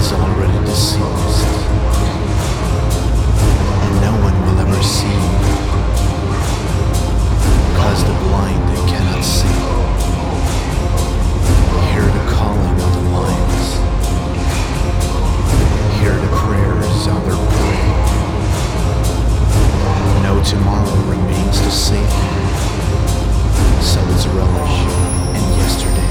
is already deceased, and no one will ever see, cause the blind they cannot see. Hear the calling of the lions, hear the prayers of their prey. No tomorrow remains to same, so is relish and yesterday.